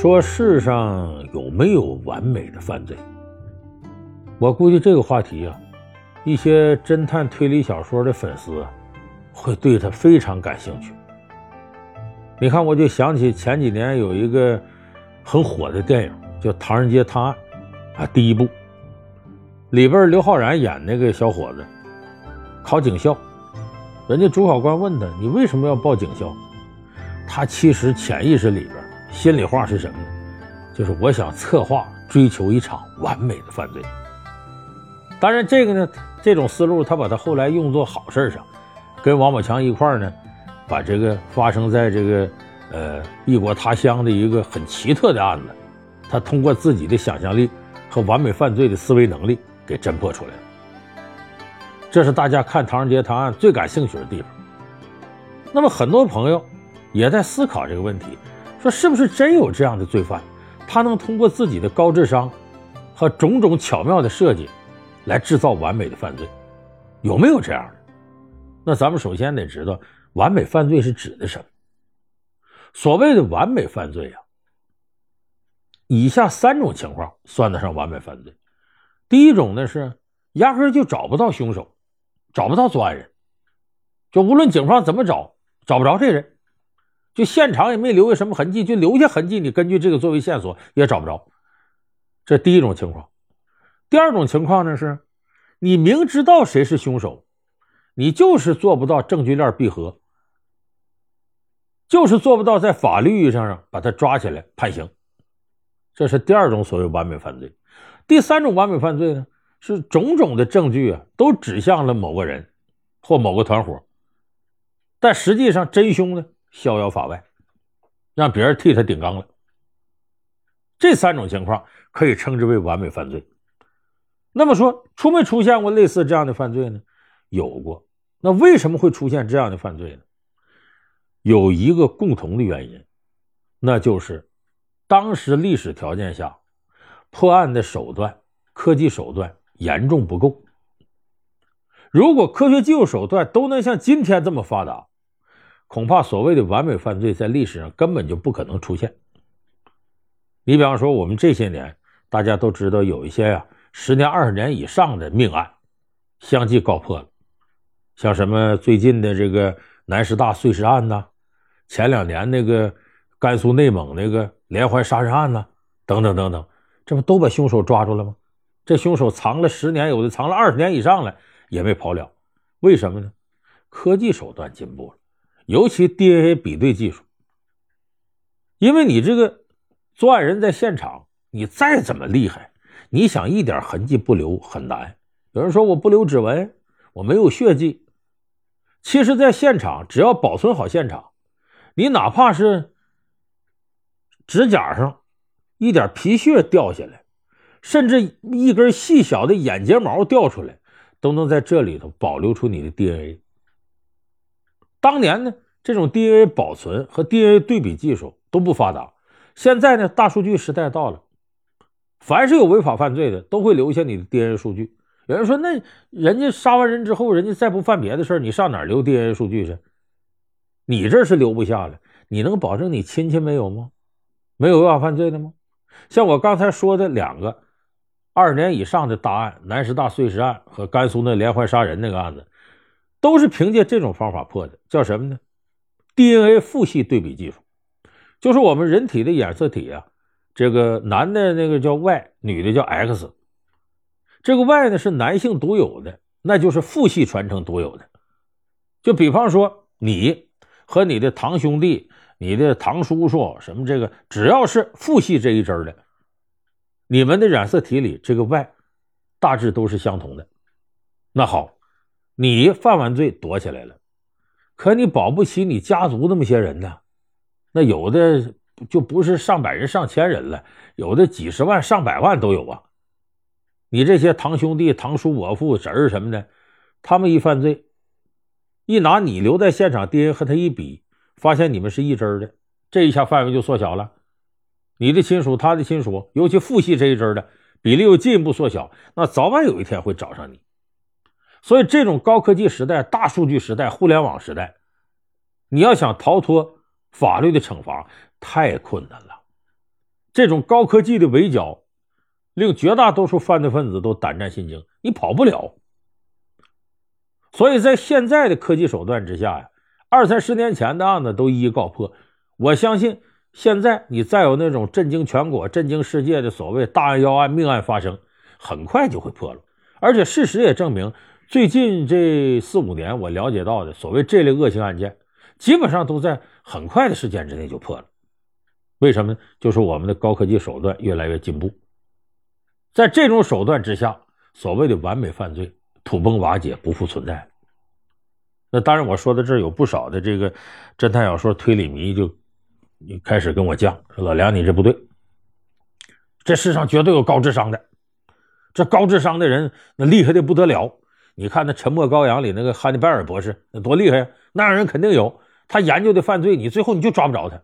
说世上有没有完美的犯罪？我估计这个话题啊，一些侦探推理小说的粉丝，会对他非常感兴趣。你看，我就想起前几年有一个很火的电影，叫《唐人街探案》啊，第一部里边刘昊然演那个小伙子考警校，人家主考官问他：“你为什么要报警校？”他其实潜意识里边。心里话是什么呢？就是我想策划追求一场完美的犯罪。当然，这个呢，这种思路他把他后来用作好事上，跟王宝强一块呢，把这个发生在这个呃异国他乡的一个很奇特的案子，他通过自己的想象力和完美犯罪的思维能力给侦破出来了。这是大家看《唐人街探案》最感兴趣的地方。那么，很多朋友也在思考这个问题。说是不是真有这样的罪犯？他能通过自己的高智商和种种巧妙的设计，来制造完美的犯罪？有没有这样的？那咱们首先得知道，完美犯罪是指的什么？所谓的完美犯罪啊，以下三种情况算得上完美犯罪。第一种呢是压根就找不到凶手，找不到作案人，就无论警方怎么找，找不着这人。就现场也没留下什么痕迹，就留下痕迹，你根据这个作为线索也找不着。这第一种情况。第二种情况呢是，你明知道谁是凶手，你就是做不到证据链闭合，就是做不到在法律意义上把他抓起来判刑。这是第二种所谓完美犯罪。第三种完美犯罪呢，是种种的证据啊都指向了某个人或某个团伙，但实际上真凶呢？逍遥法外，让别人替他顶缸了。这三种情况可以称之为完美犯罪。那么说，出没出现过类似这样的犯罪呢？有过。那为什么会出现这样的犯罪呢？有一个共同的原因，那就是当时历史条件下破案的手段、科技手段严重不够。如果科学技术手段都能像今天这么发达，恐怕所谓的完美犯罪在历史上根本就不可能出现。你比方说，我们这些年大家都知道有一些呀，十年、二十年以上的命案，相继告破了。像什么最近的这个南师大碎尸案呐，前两年那个甘肃内蒙那个连环杀人案呐，等等等等，这不都把凶手抓住了吗？这凶手藏了十年，有的藏了二十年以上了，也没跑了。为什么呢？科技手段进步了。尤其 DNA 比对技术，因为你这个作案人在现场，你再怎么厉害，你想一点痕迹不留很难。有人说我不留指纹，我没有血迹。其实，在现场只要保存好现场，你哪怕是指甲上一点皮屑掉下来，甚至一根细小的眼睫毛掉出来，都能在这里头保留出你的 DNA。当年呢，这种 DNA 保存和 DNA 对比技术都不发达。现在呢，大数据时代到了，凡是有违法犯罪的，都会留下你的 DNA 数据。有人说，那人家杀完人之后，人家再不犯别的事你上哪留 DNA 数据去？你这是留不下了。你能保证你亲戚没有吗？没有违法犯罪的吗？像我刚才说的两个二年以上的大案——南师大碎尸案和甘肃那连环杀人那个案子。都是凭借这种方法破的，叫什么呢？DNA 父系对比技术，就是我们人体的染色体啊，这个男的那个叫 Y，女的叫 X。这个 Y 呢是男性独有的，那就是父系传承独有的。就比方说，你和你的堂兄弟、你的堂叔叔什么这个，只要是父系这一支的，你们的染色体里这个 Y 大致都是相同的。那好。你犯完罪躲起来了，可你保不齐你家族那么些人呢？那有的就不是上百人、上千人了，有的几十万、上百万都有啊。你这些堂兄弟、堂叔、伯父、侄儿什么的，他们一犯罪，一拿你留在现场 DNA 和他一比，发现你们是一支的，这一下范围就缩小了。你的亲属、他的亲属，尤其父系这一支的比例又进一步缩小，那早晚有一天会找上你。所以，这种高科技时代、大数据时代、互联网时代，你要想逃脱法律的惩罚，太困难了。这种高科技的围剿，令绝大多数犯罪分子都胆战心惊，你跑不了。所以在现在的科技手段之下呀，二三十年前的案子都一一告破。我相信现在你再有那种震惊全国、震惊世界的所谓大案要案、命案发生，很快就会破了。而且事实也证明，最近这四五年我了解到的所谓这类恶性案件，基本上都在很快的时间之内就破了。为什么呢？就是我们的高科技手段越来越进步，在这种手段之下，所谓的完美犯罪土崩瓦解，不复存在。那当然，我说到这儿，有不少的这个侦探小说推理迷就开始跟我犟，说老梁，你这不对，这世上绝对有高智商的。这高智商的人，那厉害的不得了。你看那《沉默羔羊》里那个汉尼拜尔博士，那多厉害呀！那样人肯定有。他研究的犯罪，你最后你就抓不着他。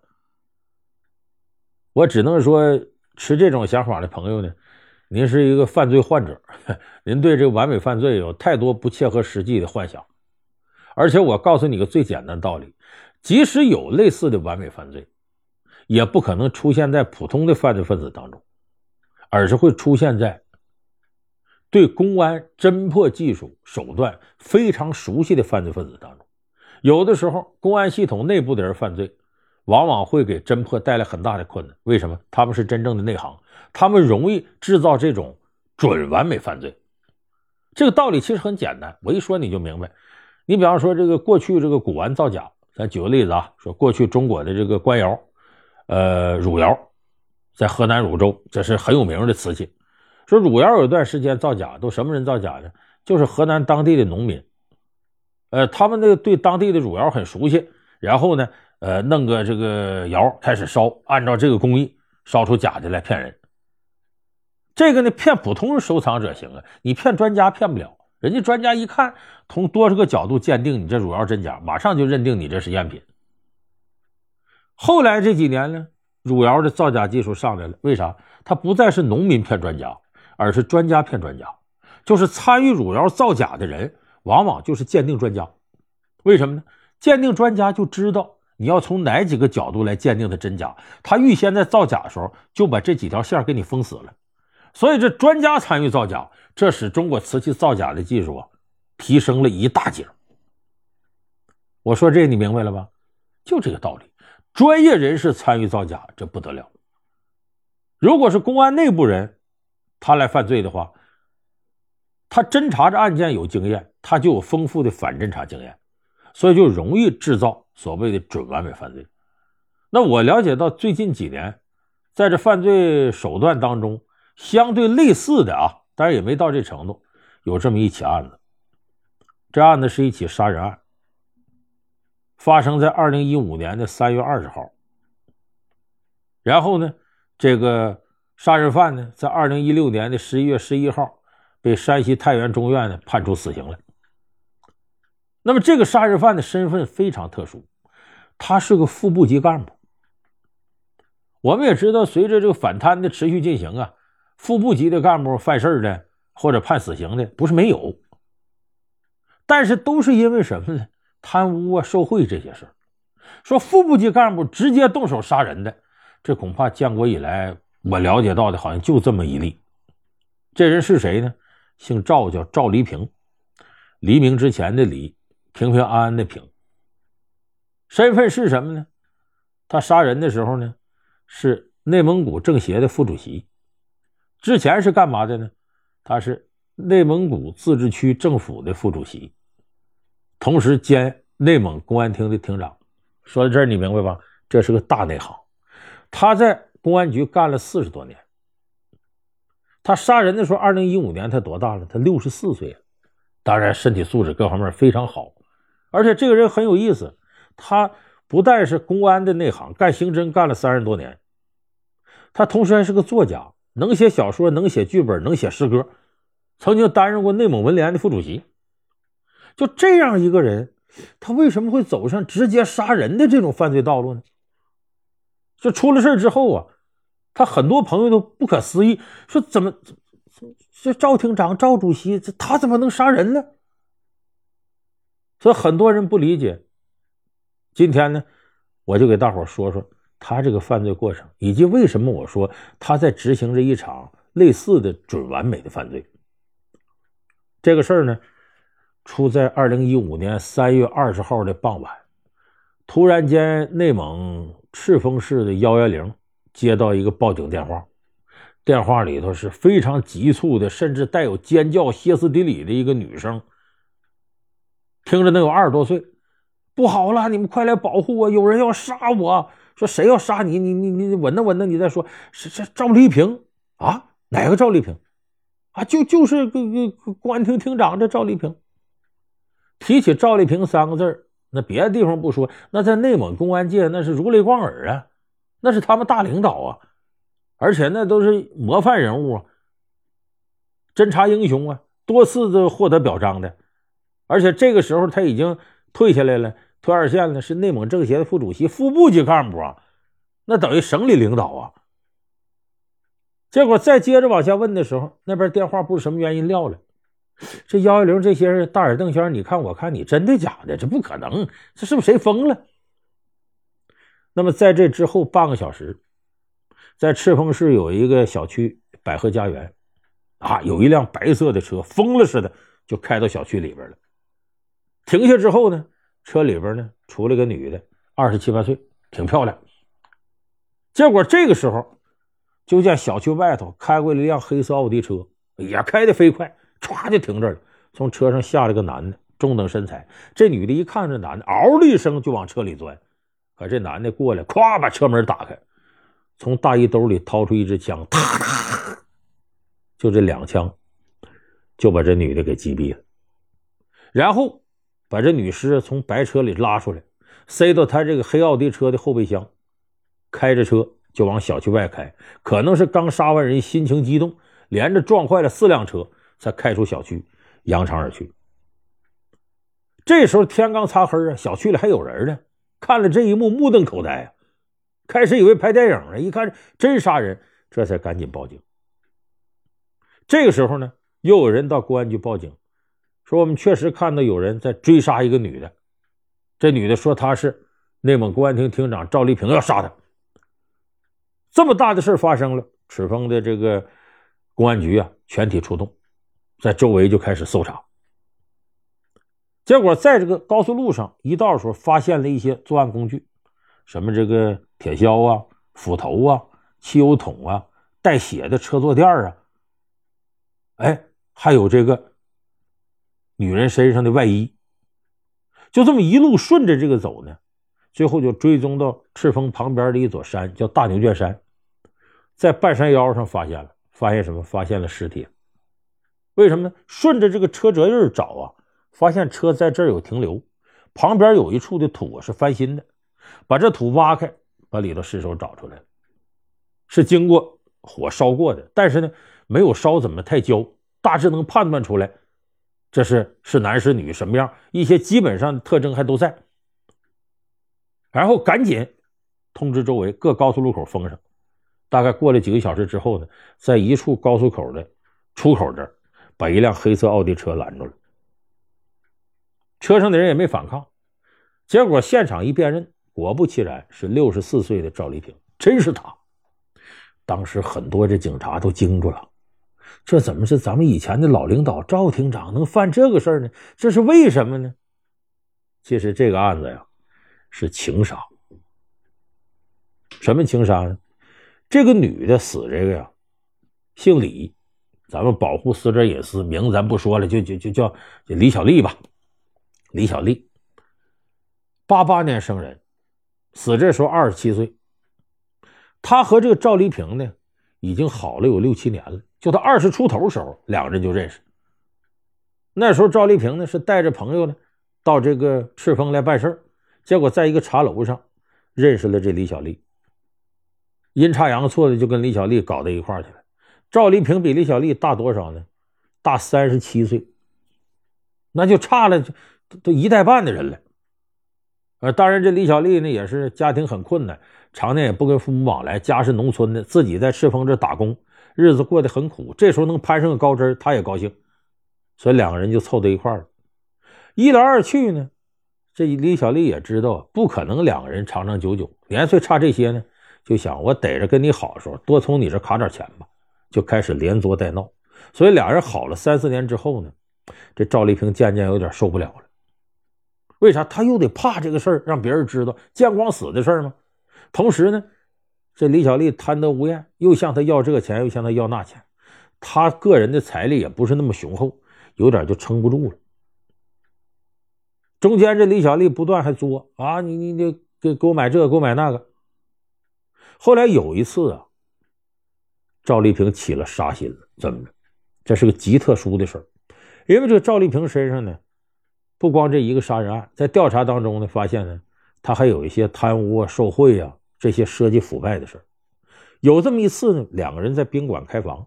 我只能说，持这种想法的朋友呢，您是一个犯罪患者，您对这个完美犯罪有太多不切合实际的幻想。而且我告诉你个最简单的道理：即使有类似的完美犯罪，也不可能出现在普通的犯罪分子当中，而是会出现在。对公安侦破技术手段非常熟悉的犯罪分子当中，有的时候公安系统内部的人犯罪，往往会给侦破带来很大的困难。为什么？他们是真正的内行，他们容易制造这种准完美犯罪。这个道理其实很简单，我一说你就明白。你比方说这个过去这个古玩造假，咱举个例子啊，说过去中国的这个官窑，呃，汝窑，在河南汝州，这是很有名的瓷器。说汝窑有一段时间造假，都什么人造假呢？就是河南当地的农民，呃，他们那个对当地的汝窑很熟悉，然后呢，呃，弄个这个窑开始烧，按照这个工艺烧出假的来骗人。这个呢，骗普通收藏者行啊，你骗专家骗不了。人家专家一看，从多少个角度鉴定你这汝窑真假，马上就认定你这是赝品。后来这几年呢，汝窑的造假技术上来了，为啥？他不再是农民骗专家。而是专家骗专家，就是参与汝窑造假的人，往往就是鉴定专家。为什么呢？鉴定专家就知道你要从哪几个角度来鉴定它真假，他预先在造假的时候就把这几条线给你封死了。所以这专家参与造假，这使中国瓷器造假的技术啊提升了一大截。我说这你明白了吧？就这个道理。专业人士参与造假，这不得了。如果是公安内部人。他来犯罪的话，他侦查这案件有经验，他就有丰富的反侦查经验，所以就容易制造所谓的准完美犯罪。那我了解到最近几年，在这犯罪手段当中，相对类似的啊，当然也没到这程度，有这么一起案子。这案子是一起杀人案，发生在二零一五年的三月二十号。然后呢，这个。杀人犯呢，在二零一六年的十一月十一号，被山西太原中院呢判处死刑了。那么，这个杀人犯的身份非常特殊，他是个副部级干部。我们也知道，随着这个反贪的持续进行啊，副部级的干部犯事的或者判死刑的不是没有，但是都是因为什么呢？贪污啊、受贿这些事说副部级干部直接动手杀人的，这恐怕建国以来。我了解到的好像就这么一例，这人是谁呢？姓赵，叫赵黎平，黎明之前的黎，平平安安的平。身份是什么呢？他杀人的时候呢，是内蒙古政协的副主席。之前是干嘛的呢？他是内蒙古自治区政府的副主席，同时兼内蒙公安厅的厅长。说到这儿，你明白吧？这是个大内行。他在。公安局干了四十多年，他杀人的时候，二零一五年他多大了？他六十四岁，当然身体素质各方面非常好，而且这个人很有意思，他不但是公安的内行，干刑侦干了三十多年，他同时还是个作家，能写小说，能写剧本，能写诗歌，曾经担任过内蒙文联的副主席。就这样一个人，他为什么会走上直接杀人的这种犯罪道路呢？就出了事之后啊。他很多朋友都不可思议，说怎么这赵厅长、赵主席，这他怎么能杀人呢？所以很多人不理解。今天呢，我就给大伙说说他这个犯罪过程，以及为什么我说他在执行着一场类似的准完美的犯罪。这个事儿呢，出在二零一五年三月二十号的傍晚，突然间，内蒙赤峰市的幺幺零接到一个报警电话，电话里头是非常急促的，甚至带有尖叫、歇斯底里的一个女生，听着能有二十多岁，不好了，你们快来保护我，有人要杀我。说谁要杀你？你你你稳当稳当，你再说是是赵丽萍啊？哪个赵丽萍啊？就就是个个公安厅厅长这赵丽萍。提起赵丽萍三个字那别的地方不说，那在内蒙公安界那是如雷贯耳啊，那是他们大领导啊，而且那都是模范人物啊，侦查英雄啊，多次的获得表彰的，而且这个时候他已经退下来了。退二线了，是内蒙政协的副主席、副部级干部啊，那等于省里领导啊。结果再接着往下问的时候，那边电话不知什么原因撂了。这幺幺零这些人大眼瞪小，你看我看你，真的假的？这不可能，这是不是谁疯了？那么在这之后半个小时，在赤峰市有一个小区百合家园，啊，有一辆白色的车疯了似的就开到小区里边了。停下之后呢？车里边呢，出来个女的，二十七八岁，挺漂亮。结果这个时候，就见小区外头开过来一辆黑色奥迪车，也开得飞快，歘就停这了。从车上下来个男的，中等身材。这女的一看这男的，嗷的一声就往车里钻。可这男的过来，咵把车门打开，从大衣兜里掏出一支枪，啪啪，就这两枪，就把这女的给击毙了。然后。把这女尸从白车里拉出来，塞到他这个黑奥迪车的后备箱，开着车就往小区外开。可能是刚杀完人，心情激动，连着撞坏了四辆车，才开出小区，扬长而去。这时候天刚擦黑啊，小区里还有人呢，看了这一幕，目瞪口呆啊。开始以为拍电影呢，一看真杀人，这才赶紧报警。这个时候呢，又有人到公安局报警。说我们确实看到有人在追杀一个女的，这女的说她是内蒙公安厅厅长赵丽萍要杀她。这么大的事发生了，赤峰的这个公安局啊全体出动，在周围就开始搜查。结果在这个高速路上一道时候发现了一些作案工具，什么这个铁锹啊、斧头啊、汽油桶啊、带血的车坐垫啊，哎，还有这个。女人身上的外衣，就这么一路顺着这个走呢，最后就追踪到赤峰旁边的一座山，叫大牛圈山，在半山腰上发现了，发现什么？发现了尸体。为什么呢？顺着这个车辙印找啊，发现车在这儿有停留，旁边有一处的土是翻新的，把这土挖开，把里头尸首找出来，是经过火烧过的，但是呢，没有烧怎么太焦，大致能判断出来。这是是男是女什么样？一些基本上的特征还都在。然后赶紧通知周围各高速路口封上。大概过了几个小时之后呢，在一处高速口的出口这儿，把一辆黑色奥迪车拦住了。车上的人也没反抗。结果现场一辨认，果不其然，是六十四岁的赵丽萍，真是他。当时很多这警察都惊住了。这怎么是咱们以前的老领导赵厅长能犯这个事儿呢？这是为什么呢？其实这个案子呀，是情杀。什么情杀呢？这个女的死这个呀，姓李，咱们保护死者隐私，名字咱不说了，就就就叫李小丽吧。李小丽，八八年生人，死这时候二十七岁。他和这个赵丽萍呢，已经好了有六七年了。就他二十出头时候，两个人就认识。那时候赵丽萍呢是带着朋友呢到这个赤峰来办事结果在一个茶楼上认识了这李小丽。阴差阳错的就跟李小丽搞到一块去了。赵丽萍比李小丽大多少呢？大三十七岁，那就差了都一代半的人了。呃，当然这李小丽呢也是家庭很困难，常年也不跟父母往来，家是农村的，自己在赤峰这打工。日子过得很苦，这时候能攀上个高枝她也高兴，所以两个人就凑到一块了。一来二去呢，这李小丽也知道不可能两个人长长久久，年岁差这些呢，就想我逮着跟你好的时候，多从你这卡点钱吧，就开始连作带闹。所以俩人好了三四年之后呢，这赵丽萍渐渐有点受不了了。为啥？他又得怕这个事儿让别人知道见光死的事儿吗？同时呢，这李小丽贪得无厌，又向他要这个钱，又向他要那钱，他个人的财力也不是那么雄厚，有点就撑不住了。中间这李小丽不断还作啊，你你你给给我买这个，给我买那个。后来有一次啊，赵丽萍起了杀心了，怎么着？这是个极特殊的事儿，因为这个赵丽萍身上呢，不光这一个杀人案，在调查当中呢，发现呢，他还有一些贪污啊、受贿啊这些涉及腐败的事。有这么一次呢，两个人在宾馆开房，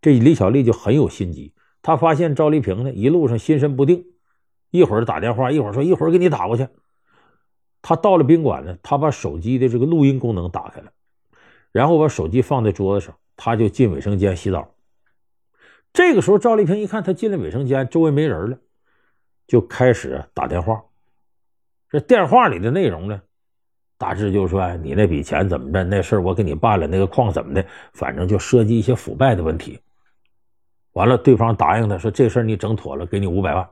这李小丽就很有心机，她发现赵丽萍呢一路上心神不定。一会儿打电话，一会儿说一会儿给你打过去。他到了宾馆呢，他把手机的这个录音功能打开了，然后把手机放在桌子上，他就进卫生间洗澡。这个时候，赵丽萍一看他进了卫生间，周围没人了，就开始打电话。这电话里的内容呢，大致就是说你那笔钱怎么着，那事儿我给你办了，那个矿怎么的，反正就涉及一些腐败的问题。完了，对方答应他说这事儿你整妥了，给你五百万。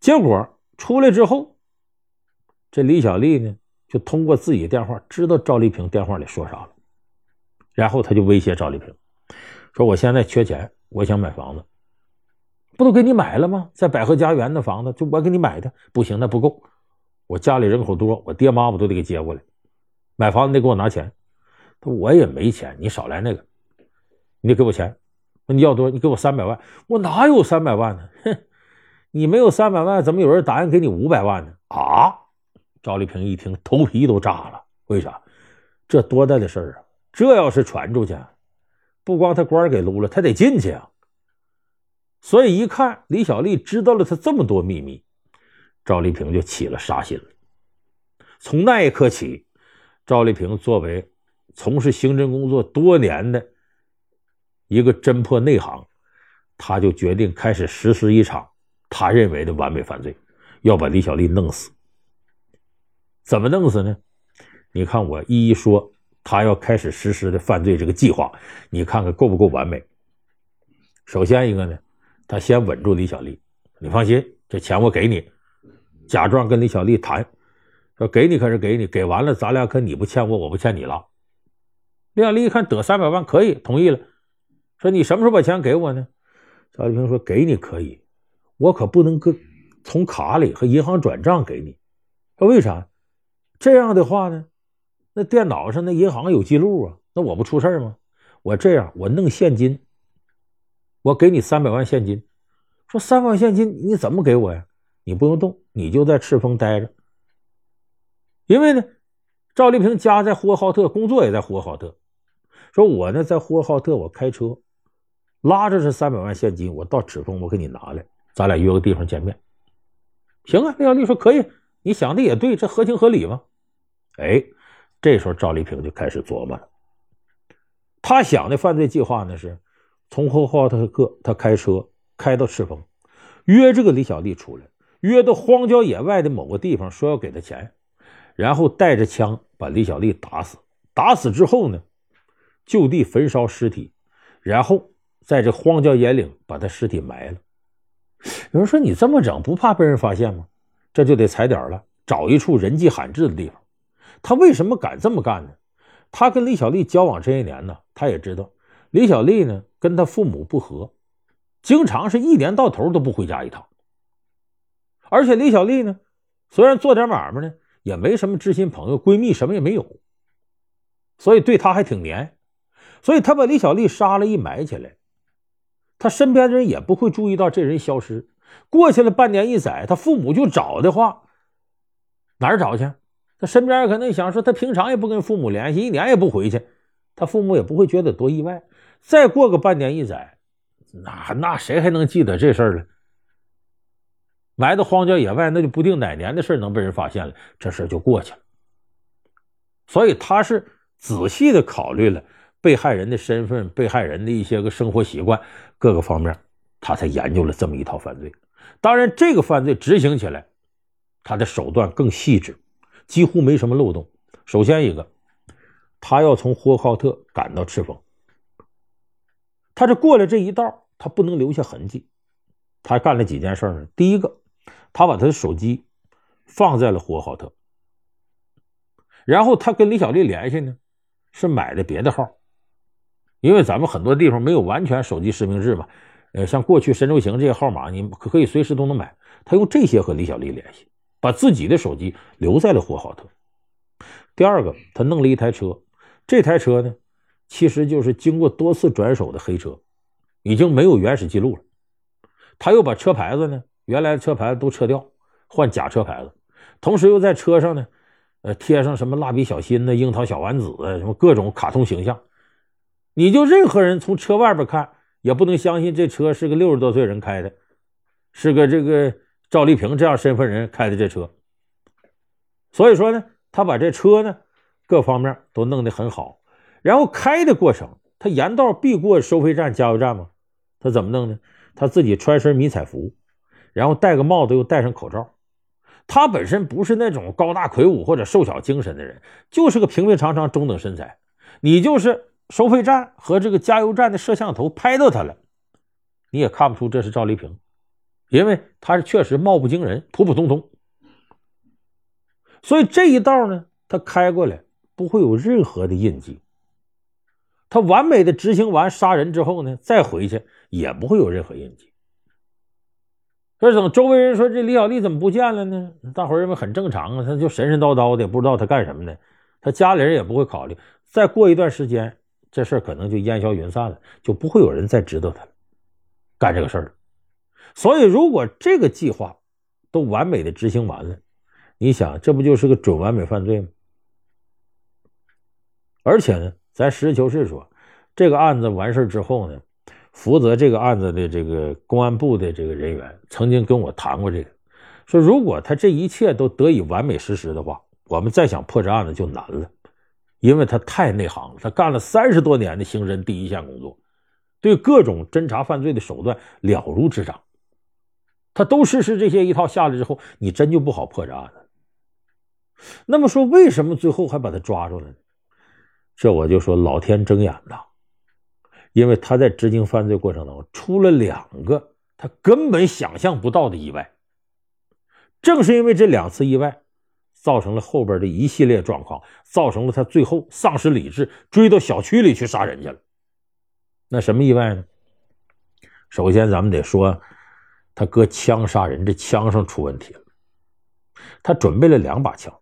结果出来之后，这李小丽呢，就通过自己电话知道赵丽萍电话里说啥了，然后他就威胁赵丽萍，说：“我现在缺钱，我想买房子，不都给你买了吗？在百合家园的房子，就我给你买的，不行，那不够，我家里人口多，我爹妈我都得给接过来，买房子得给我拿钱。他我也没钱，你少来那个，你得给我钱，那你要多，你给我三百万，我哪有三百万呢？哼！”你没有三百万，怎么有人答应给你五百万呢？啊！赵丽萍一听，头皮都炸了。为啥？这多大的事儿啊！这要是传出去，不光他官给撸了，他得进去啊。所以一看李小丽知道了他这么多秘密，赵丽萍就起了杀心了。从那一刻起，赵丽萍作为从事刑侦工作多年的一个侦破内行，他就决定开始实施一场。他认为的完美犯罪，要把李小丽弄死。怎么弄死呢？你看我一一说，他要开始实施的犯罪这个计划，你看看够不够完美？首先一个呢，他先稳住李小丽。你放心，这钱我给你。假装跟李小丽谈，说给你可是给你，给完了咱俩可你不欠我，我不欠你了。李小丽一看得三百万，可以同意了。说你什么时候把钱给我呢？赵丽萍说给你可以。我可不能跟从卡里和银行转账给你，说为啥？这样的话呢，那电脑上那银行有记录啊，那我不出事吗？我这样，我弄现金，我给你三百万现金。说三万现金你怎么给我呀？你不用动，你就在赤峰待着。因为呢，赵丽萍家在呼和浩特，工作也在呼和浩特。说我呢在呼和浩特，我开车拉着这三百万现金，我到赤峰，我给你拿来。咱俩约个地方见面，行啊。廖丽说可以，你想的也对，这合情合理嘛。哎，这时候赵丽萍就开始琢磨了。他想的犯罪计划呢，是从呼和浩特他开车开到赤峰，约这个李小丽出来，约到荒郊野外的某个地方，说要给他钱，然后带着枪把李小丽打死。打死之后呢，就地焚烧尸体，然后在这荒郊野岭把他尸体埋了。有人说：“你这么整，不怕被人发现吗？”这就得踩点了，找一处人迹罕至的地方。他为什么敢这么干呢？他跟李小丽交往这些年呢，他也知道李小丽呢跟她父母不和，经常是一年到头都不回家一趟。而且李小丽呢，虽然做点买卖呢，也没什么知心朋友、闺蜜，什么也没有，所以对她还挺黏。所以她把李小丽杀了，一埋起来。他身边的人也不会注意到这人消失，过去了半年一载，他父母就找的话，哪儿找去？他身边可能想说，他平常也不跟父母联系，一年也不回去，他父母也不会觉得多意外。再过个半年一载，那那谁还能记得这事儿了？埋到荒郊野外，那就不定哪年的事能被人发现了，这事就过去了。所以他是仔细的考虑了。被害人的身份、被害人的一些个生活习惯，各个方面，他才研究了这么一套犯罪。当然，这个犯罪执行起来，他的手段更细致，几乎没什么漏洞。首先一个，他要从呼和浩特赶到赤峰，他这过了这一道，他不能留下痕迹。他干了几件事呢？第一个，他把他的手机放在了呼和浩特，然后他跟李小丽联系呢，是买的别的号，因为咱们很多地方没有完全手机实名制嘛。呃，像过去神州行这些号码，你可可以随时都能买。他用这些和李小丽联系，把自己的手机留在了呼和浩特。第二个，他弄了一台车，这台车呢，其实就是经过多次转手的黑车，已经没有原始记录了。他又把车牌子呢，原来的车牌子都撤掉，换假车牌子，同时又在车上呢，呃，贴上什么蜡笔小新的、樱桃小丸子什么各种卡通形象。你就任何人从车外边看。也不能相信这车是个六十多岁人开的，是个这个赵丽萍这样身份人开的这车。所以说呢，他把这车呢各方面都弄得很好。然后开的过程，他沿道必过收费站、加油站吗。他怎么弄呢？他自己穿身迷彩服，然后戴个帽子，又戴上口罩。他本身不是那种高大魁梧或者瘦小精神的人，就是个平平常常中等身材。你就是。收费站和这个加油站的摄像头拍到他了，你也看不出这是赵丽萍，因为他是确实貌不惊人，普普通通。所以这一道呢，他开过来不会有任何的印记。他完美的执行完杀人之后呢，再回去也不会有任何印记。可是等周围人说这李小丽怎么不见了呢？大伙认为很正常啊，他就神神叨叨的，不知道他干什么的。他家里人也不会考虑。再过一段时间。这事儿可能就烟消云散了，就不会有人再知道他了，干这个事儿了。所以，如果这个计划都完美的执行完了，你想，这不就是个准完美犯罪吗？而且呢，咱实事求是说，这个案子完事之后呢，负责这个案子的这个公安部的这个人员曾经跟我谈过这个，说如果他这一切都得以完美实施的话，我们再想破这案子就难了。因为他太内行了，他干了三十多年的刑侦第一线工作，对各种侦查犯罪的手段了如指掌。他都实施这些一套下来之后，你真就不好破这案子。那么说，为什么最后还把他抓住了呢？这我就说老天睁眼了，因为他在执行犯罪过程当中出了两个他根本想象不到的意外。正是因为这两次意外。造成了后边的一系列状况，造成了他最后丧失理智，追到小区里去杀人去了。那什么意外呢？首先，咱们得说，他搁枪杀人，这枪上出问题了。他准备了两把枪，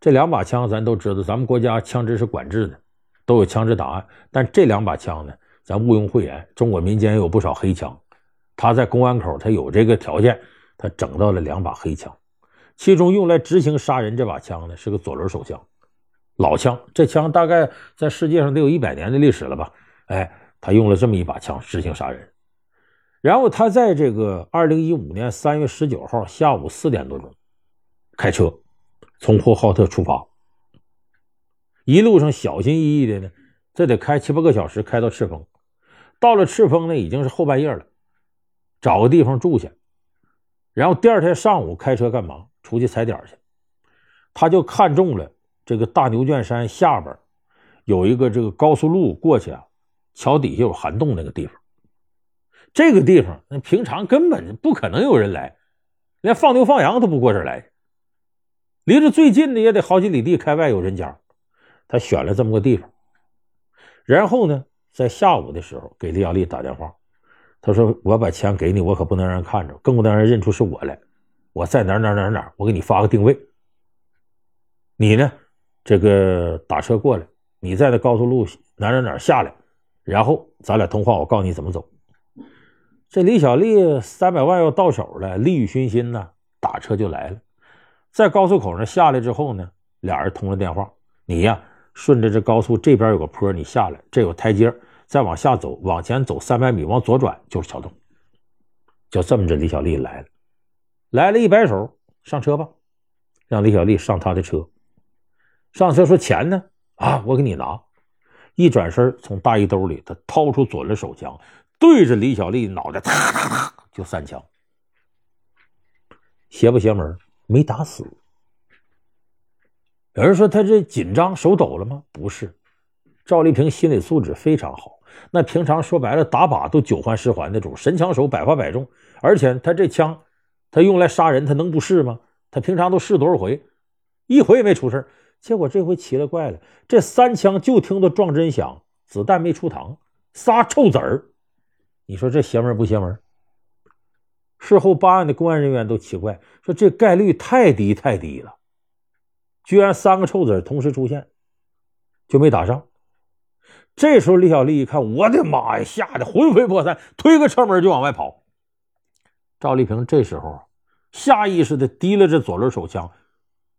这两把枪咱都知道，咱们国家枪支是管制的，都有枪支档案。但这两把枪呢，咱毋庸讳言，中国民间有不少黑枪。他在公安口，他有这个条件，他整到了两把黑枪。其中用来执行杀人这把枪呢，是个左轮手枪，老枪。这枪大概在世界上得有一百年的历史了吧？哎，他用了这么一把枪执行杀人。然后他在这个二零一五年三月十九号下午四点多钟，开车从呼和浩特出发，一路上小心翼翼的呢，这得开七八个小时，开到赤峰。到了赤峰呢，已经是后半夜了，找个地方住下。然后第二天上午开车干嘛？出去踩点去，他就看中了这个大牛圈山下边有一个这个高速路过去啊，桥底下有涵洞那个地方。这个地方那平常根本不可能有人来，连放牛放羊都不过这来。离着最近的也得好几里地开外有人家，他选了这么个地方。然后呢，在下午的时候给李小丽打电话，他说：“我把钱给你，我可不能让人看着，更不能让人认出是我来。”我在哪哪哪哪我给你发个定位。你呢，这个打车过来，你在那高速路哪哪哪下来，然后咱俩通话，我告诉你怎么走。这李小丽三百万要到手了，利欲熏心呢，打车就来了。在高速口上下来之后呢，俩人通了电话。你呀，顺着这高速这边有个坡，你下来，这有台阶，再往下走，往前走三百米，往左转就是桥洞。就这么着，李小丽来了。来了一摆手，上车吧，让李小丽上他的车。上车说钱呢？啊，我给你拿。一转身，从大衣兜里他掏出左轮手枪，对着李小丽脑袋，啪啪啪就三枪。邪不邪门？没打死。有人说他这紧张手抖了吗？不是，赵丽萍心理素质非常好。那平常说白了打靶都九环十环那种神枪手，百发百中。而且他这枪，他用来杀人，他能不试吗？他平常都试多少回，一回也没出事结果这回奇了怪了，这三枪就听到撞针响，子弹没出膛，仨臭子儿。你说这邪门不邪门？事后办案的公安人员都奇怪，说这概率太低太低了，居然三个臭子同时出现，就没打上。这时候李小丽一看，我的妈呀，吓得魂飞魄散，推个车门就往外跑。赵丽萍这时候下意识的提了这左轮手枪，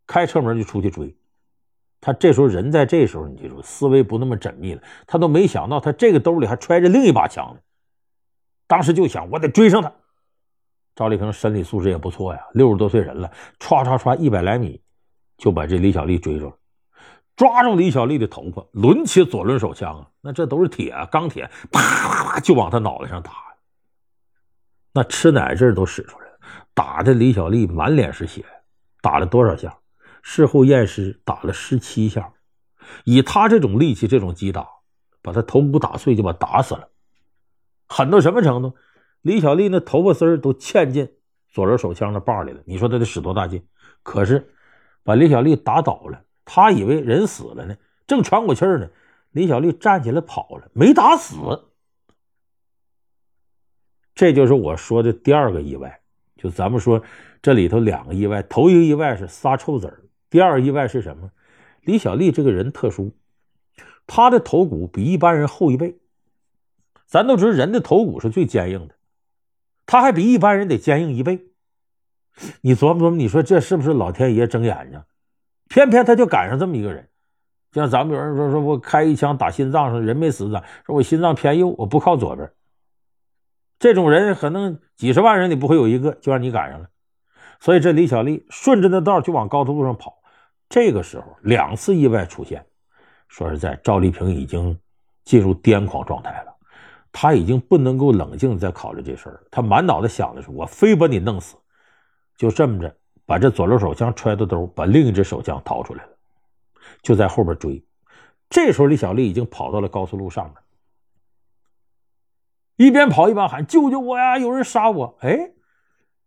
开车门就出去追。他这时候人在这时候，你记住，思维不那么缜密了，他都没想到他这个兜里还揣着另一把枪呢。当时就想，我得追上他。赵丽萍身体素质也不错呀，六十多岁人了，歘歘歘一百来米就把这李小丽追住了。抓住李小丽的头发，抡起左轮手枪啊，那这都是铁啊，钢铁，啪啪啪就往他脑袋上打，那吃奶劲都使出来了，打的李小丽满脸是血，打了多少下？事后验尸，打了十七下，以他这种力气，这种击打，把他头骨打碎，就把打死了，狠到什么程度？李小丽那头发丝都嵌进左轮手枪的把里了，你说他得使多大劲？可是把李小丽打倒了。他以为人死了呢，正喘口气儿呢，李小丽站起来跑了，没打死。这就是我说的第二个意外。就咱们说这里头两个意外，头一个意外是仨臭子儿，第二个意外是什么？李小丽这个人特殊，她的头骨比一般人厚一倍。咱都知道人的头骨是最坚硬的，他还比一般人得坚硬一倍。你琢磨琢磨，你说这是不是老天爷睁眼睛？偏偏他就赶上这么一个人，像咱们有人说说我开一枪打心脏上，人没死的，说我心脏偏右，我不靠左边。这种人可能几十万人里不会有一个，就让你赶上了。所以这李小丽顺着那道就往高速路上跑，这个时候两次意外出现。说实在，赵丽萍已经进入癫狂状态了，他已经不能够冷静再考虑这事儿，他满脑子想的是我非把你弄死，就这么着。把这左轮手枪揣到兜，把另一只手枪掏出来了，就在后边追。这时候李小丽已经跑到了高速路上面，一边跑一边喊：“救救我呀！有人杀我！”哎，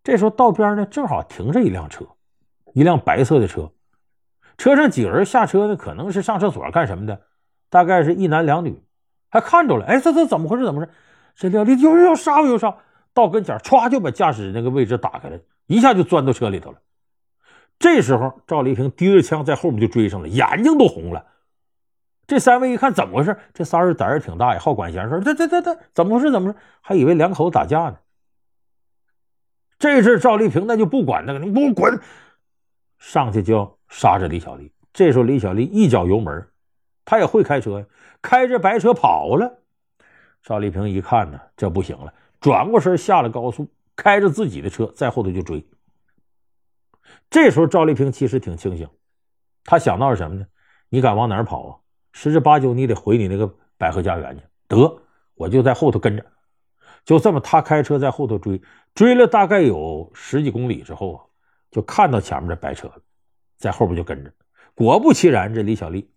这时候道边呢正好停着一辆车，一辆白色的车，车上几个人下车呢，可能是上厕所干什么的，大概是一男两女，还看着了。哎，这这怎么回事？怎么回事？这李小丽有人要杀我，要杀！到跟前歘就把驾驶那个位置打开了，一下就钻到车里头了。这时候，赵丽萍提着枪在后面就追上了，眼睛都红了。这三位一看怎么回事？这仨人胆儿挺大呀，好管闲事。这这这这怎么回事？怎么回事？还以为两口子打架呢。这阵赵丽萍那就不管那个，你给我滚！上去就要杀着李小丽。这时候李小丽一脚油门，她也会开车呀，开着白车跑了。赵丽萍一看呢，这不行了，转过身下了高速，开着自己的车在后头就追。这时候赵丽萍其实挺清醒，她想到是什么呢？你敢往哪儿跑啊？十之八九你得回你那个百合家园去。得，我就在后头跟着。就这么，他开车在后头追，追了大概有十几公里之后啊，就看到前面的白车了，在后边就跟着。果不其然，这李小丽，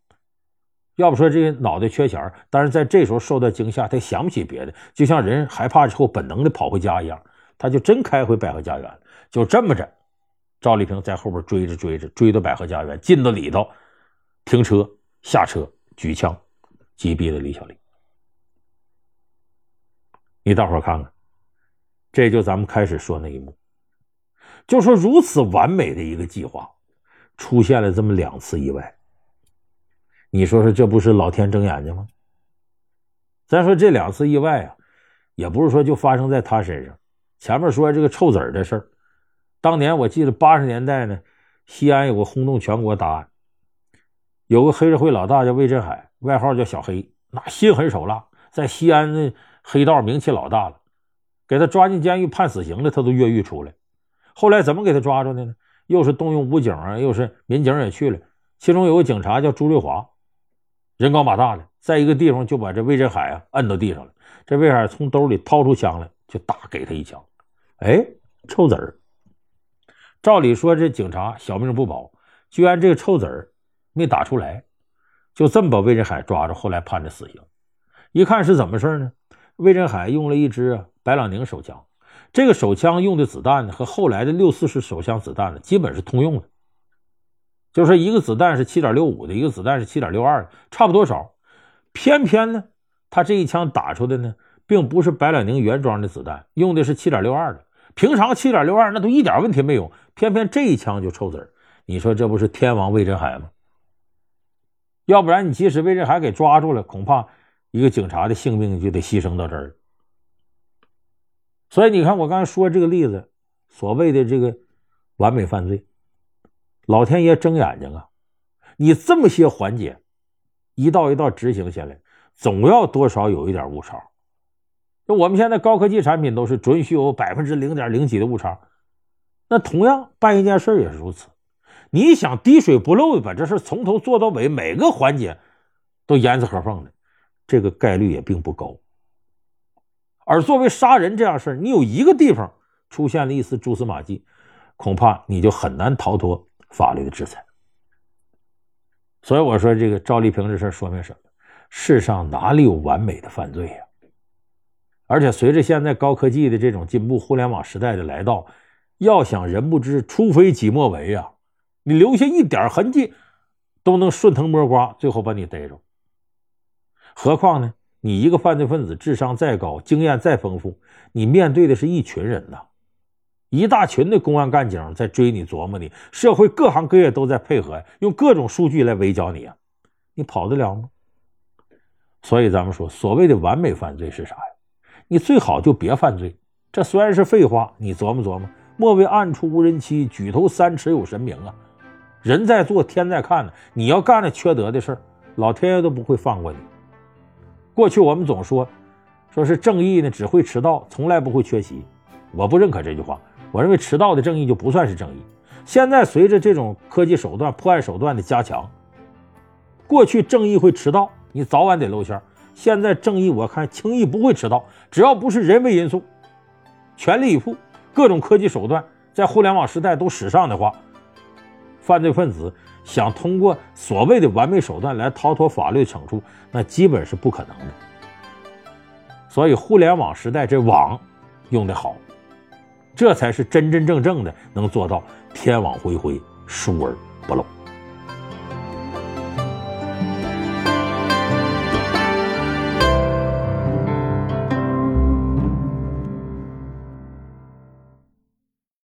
要不说这脑袋缺钱但是在这时候受到惊吓，他想不起别的，就像人害怕之后本能的跑回家一样，他就真开回百合家园。就这么着。赵丽萍在后边追着追着，追到百合家园，进到里头，停车下车，举枪击毙了李小丽。你大伙看看，这就咱们开始说那一幕，就说如此完美的一个计划，出现了这么两次意外。你说说，这不是老天睁眼睛吗？再说这两次意外啊，也不是说就发生在他身上。前面说这个臭子儿的事儿。当年我记得八十年代呢，西安有个轰动全国大案，有个黑社会老大叫魏振海，外号叫小黑，那心狠手辣，在西安的黑道名气老大了。给他抓进监狱判死刑了，他都越狱出来。后来怎么给他抓住的呢？又是动用武警啊，又是民警也去了。其中有个警察叫朱瑞华，人高马大的，在一个地方就把这魏振海啊摁到地上了。这魏海从兜里掏出枪来，就打给他一枪。哎，臭子儿！照理说这警察小命不保，居然这个臭子儿没打出来，就这么把魏振海抓住，后来判的死刑。一看是怎么事呢？魏振海用了一支白朗宁手枪，这个手枪用的子弹呢，和后来的六四式手枪子弹呢，基本是通用的，就是一个子弹是七点六五的，一个子弹是七点六二的，差不多少。偏偏呢，他这一枪打出的呢，并不是白朗宁原装的子弹，用的是七点六二的。平常七点六二那都一点问题没有，偏偏这一枪就抽子儿。你说这不是天王魏振海吗？要不然你即使魏振海给抓住了，恐怕一个警察的性命就得牺牲到这儿。所以你看，我刚才说这个例子，所谓的这个完美犯罪，老天爷睁眼睛啊！你这么些环节。一道一道执行下来，总要多少有一点误差。我们现在高科技产品都是准许有百分之零点零几的误差，那同样办一件事也是如此。你想滴水不漏的把这事从头做到尾，每个环节都严丝合缝的，这个概率也并不高。而作为杀人这样事你有一个地方出现了一丝蛛丝马迹，恐怕你就很难逃脱法律的制裁。所以我说，这个赵丽萍这事说明什么？世上哪里有完美的犯罪呀？而且随着现在高科技的这种进步，互联网时代的来到，要想人不知，除非己莫为呀！你留下一点痕迹，都能顺藤摸瓜，最后把你逮着。何况呢？你一个犯罪分子，智商再高，经验再丰富，你面对的是一群人呐。一大群的公安干警在追你、琢磨你，社会各行各业都在配合，用各种数据来围剿你啊！你跑得了吗？所以咱们说，所谓的完美犯罪是啥呀？你最好就别犯罪。这虽然是废话，你琢磨琢磨。莫为暗处无人欺，举头三尺有神明啊！人在做，天在看呢。你要干了缺德的事老天爷都不会放过你。过去我们总说，说是正义呢，只会迟到，从来不会缺席。我不认可这句话。我认为迟到的正义就不算是正义。现在随着这种科技手段、破案手段的加强，过去正义会迟到，你早晚得露馅现在正义我看轻易不会迟到，只要不是人为因素，全力以赴，各种科技手段在互联网时代都使上的话，犯罪分子想通过所谓的完美手段来逃脱法律惩处，那基本是不可能的。所以互联网时代这网用的好。这才是真真正正的能做到天网恢恢，疏而不漏。